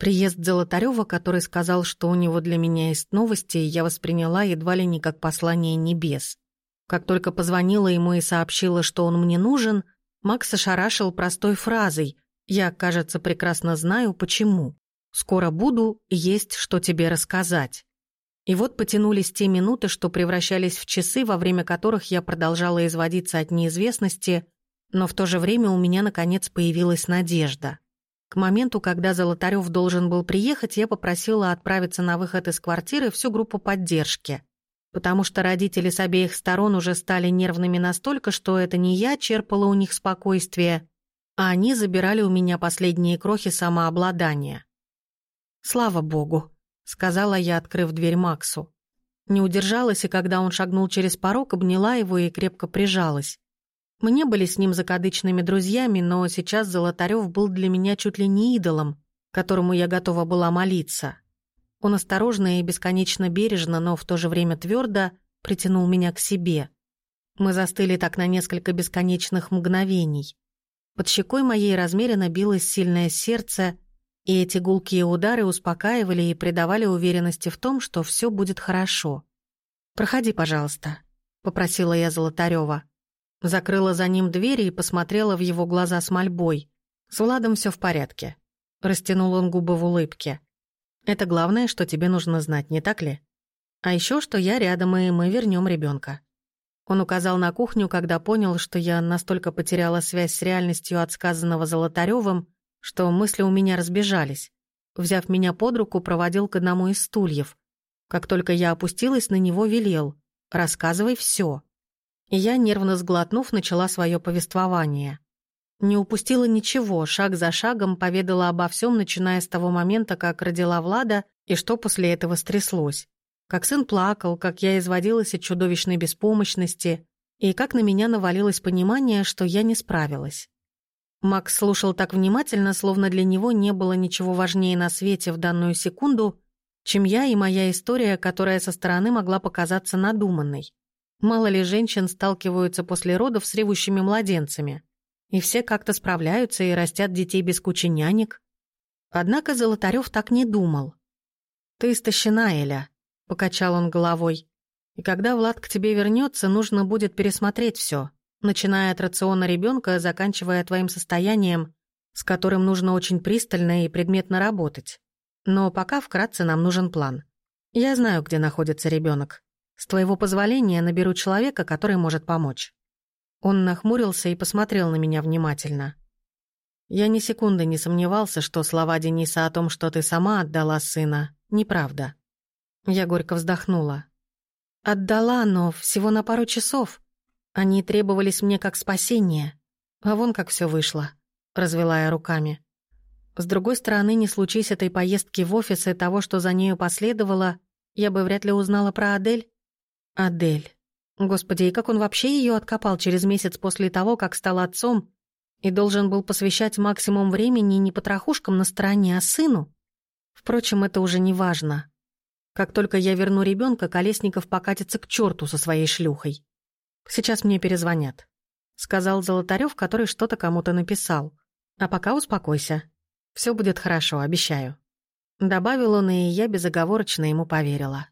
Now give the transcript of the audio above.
Приезд Золотарева, который сказал, что у него для меня есть новости, я восприняла едва ли не как послание небес. Как только позвонила ему и сообщила, что он мне нужен, Макс ошарашил простой фразой «Я, кажется, прекрасно знаю, почему. Скоро буду, есть что тебе рассказать». И вот потянулись те минуты, что превращались в часы, во время которых я продолжала изводиться от неизвестности, но в то же время у меня, наконец, появилась надежда. К моменту, когда Золотарев должен был приехать, я попросила отправиться на выход из квартиры всю группу поддержки, потому что родители с обеих сторон уже стали нервными настолько, что это не я черпала у них спокойствие, а они забирали у меня последние крохи самообладания. «Слава богу», — сказала я, открыв дверь Максу. Не удержалась, и когда он шагнул через порог, обняла его и крепко прижалась. Мы не были с ним закадычными друзьями, но сейчас Золотарев был для меня чуть ли не идолом, которому я готова была молиться. Он осторожно и бесконечно бережно, но в то же время твердо притянул меня к себе. Мы застыли так на несколько бесконечных мгновений. Под щекой моей размеренно билось сильное сердце, и эти гулкие удары успокаивали и придавали уверенности в том, что все будет хорошо. «Проходи, пожалуйста», — попросила я Золотарева. Закрыла за ним двери и посмотрела в его глаза с мольбой. «С Владом все в порядке». Растянул он губы в улыбке. «Это главное, что тебе нужно знать, не так ли? А еще, что я рядом, и мы вернем ребенка. Он указал на кухню, когда понял, что я настолько потеряла связь с реальностью от сказанного Золотаревым, что мысли у меня разбежались. Взяв меня под руку, проводил к одному из стульев. Как только я опустилась, на него велел. «Рассказывай все. И я, нервно сглотнув, начала свое повествование. Не упустила ничего, шаг за шагом поведала обо всем, начиная с того момента, как родила Влада и что после этого стряслось. Как сын плакал, как я изводилась от чудовищной беспомощности и как на меня навалилось понимание, что я не справилась. Макс слушал так внимательно, словно для него не было ничего важнее на свете в данную секунду, чем я и моя история, которая со стороны могла показаться надуманной. Мало ли женщин сталкиваются после родов с ревущими младенцами. И все как-то справляются и растят детей без кучи нянек. Однако Золотарев так не думал. «Ты истощена, Эля», — покачал он головой. «И когда Влад к тебе вернется, нужно будет пересмотреть все, начиная от рациона ребенка, заканчивая твоим состоянием, с которым нужно очень пристально и предметно работать. Но пока вкратце нам нужен план. Я знаю, где находится ребенок. С твоего позволения наберу человека, который может помочь». Он нахмурился и посмотрел на меня внимательно. Я ни секунды не сомневался, что слова Дениса о том, что ты сама отдала сына, неправда. Я горько вздохнула. Отдала, но всего на пару часов. Они требовались мне как спасение. А вон как все вышло, развела я руками. С другой стороны, не случись этой поездки в офис и того, что за нею последовало, я бы вряд ли узнала про Адель. Адель. Господи, и как он вообще ее откопал через месяц после того, как стал отцом и должен был посвящать максимум времени не потрохушкам на стороне, а сыну? Впрочем, это уже не важно. Как только я верну ребенка, Колесников покатится к черту со своей шлюхой. Сейчас мне перезвонят. Сказал Золотарев, который что-то кому-то написал. А пока успокойся. Все будет хорошо, обещаю. Добавил он, и я безоговорочно ему поверила.